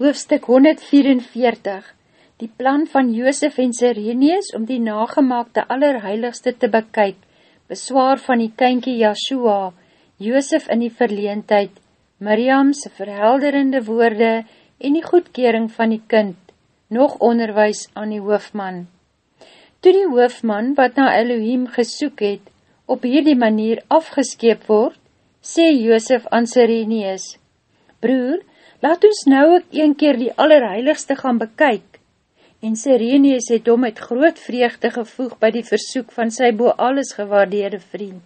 Hoofstuk 144 Die plan van Joosef en Sireneus om die nagemaakte allerheiligste te bekyk, beswaar van die kynkie Yahshua, Joosef in die verleentheid, Miriam's verhelderende woorde en die goedkering van die kind, nog onderwijs aan die hoofman. Toe die hoofman, wat na Elohim gesoek het, op hierdie manier afgeskeep word, sê Joosef aan Sireneus, Broer, laat ons nou ook een keer die allerheiligste gaan bekyk. En Sireneus het om met groot vreugde gevoeg by die versoek van sy boe alles gewaardeerde vriend.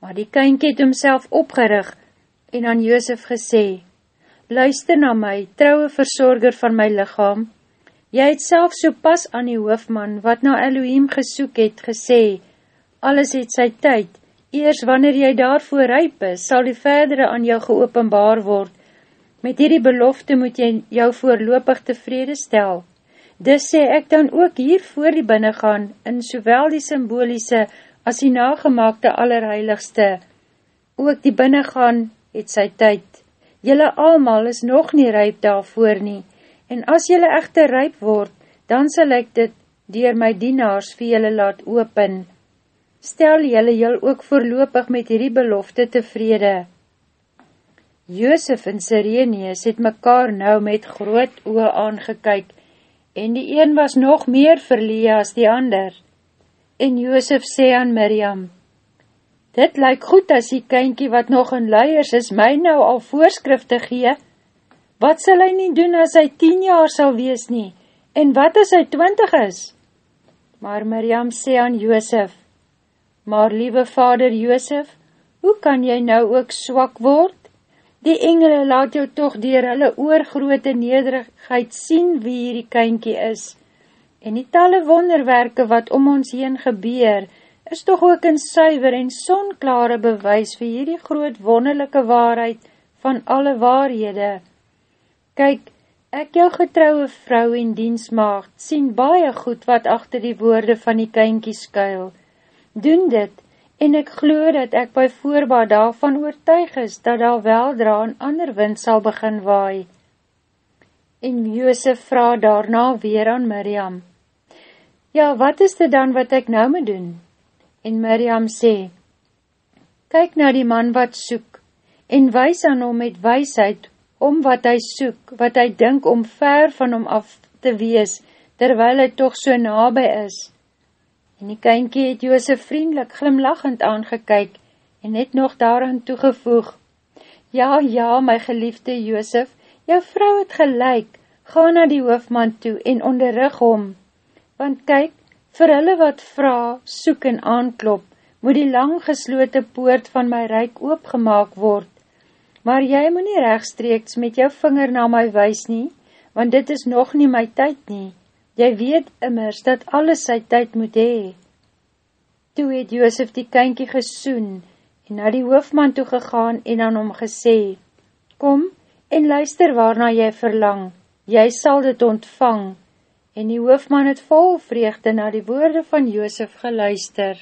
Maar die kynk het homself opgerig en aan Joosef gesê, Luister na my, trouwe verzorger van my lichaam. Jy het self so pas aan die hoofman, wat na Elohim gesoek het, gesê, Alles het sy tyd, eers wanneer jy daarvoor ryp is, sal die verdere aan jou geopenbaar word, Met hierdie belofte moet jy jou voorlopig tevrede stel. Dis sê ek dan ook hier voor die binnengaan, in sowel die symboliese as die nagemaakte allerheiligste. Ook die binnengaan het sy tyd. Julle almal is nog nie ryp daarvoor nie, en as julle echte ryp word, dan sal ek dit dier my dienaars vir julle laat open. Stel julle julle ook voorlopig met hierdie belofte tevrede. Joosef en Sireneus het mekaar nou met groot oe aangekyk, en die een was nog meer verlee as die ander. En Joosef sê aan Miriam, Dit lyk goed as die kynkie wat nog in luiers is my nou al voorskrifte gee. Wat sal hy nie doen as hy 10 jaar sal wees nie? En wat as hy 20 is? Maar Miriam sê aan Joosef, Maar liewe vader Joosef, hoe kan jy nou ook swak word? Die engele laat jou toch dier hulle oorgrote nederigheid sien wie hierdie kynkie is. En die talle wonderwerke wat om ons heen gebeur, is toch ook een suiver en sonklare bewys vir hierdie groot wonderlijke waarheid van alle waarhede. Kyk, ek jou getrouwe vrou en diensmaagd sien baie goed wat achter die woorde van die kynkie skuil. Doen dit, en ek glo dat ek by voorbaar daarvan oortuig is, dat daar weldra een ander wind sal begin waai. En Joosef vraag daarna weer aan Miriam, Ja, wat is dit dan wat ek nou moet doen? En Miriam sê, Kyk na die man wat soek, en wys aan hom met wysheid, om wat hy soek, wat hy dink om ver van hom af te wees, terwyl hy toch so nabij is. En die kynkie het Joosef vriendelik glimlachend aangekyk en net nog daaraan toegevoeg. Ja, ja, my geliefde Joosef, jou vrou het gelijk, ga na die hoofman toe en onderrug hom. Want kyk, vir hulle wat vraag, soek en aanklop, moet die lang geslote poort van my reik oopgemaak word. Maar jy moet nie rechtstreeks met jou vinger na my wys nie, want dit is nog nie my tyd nie. Jy weet immers dat alles sy tyd moet hee. Toe het Joosef die kynkie gesoen en na die hoofman toe gegaan en aan hom gesê, Kom en luister waarna jy verlang, jy sal dit ontvang. En die hoofman het vol vreugde na die woorde van Joosef geluister.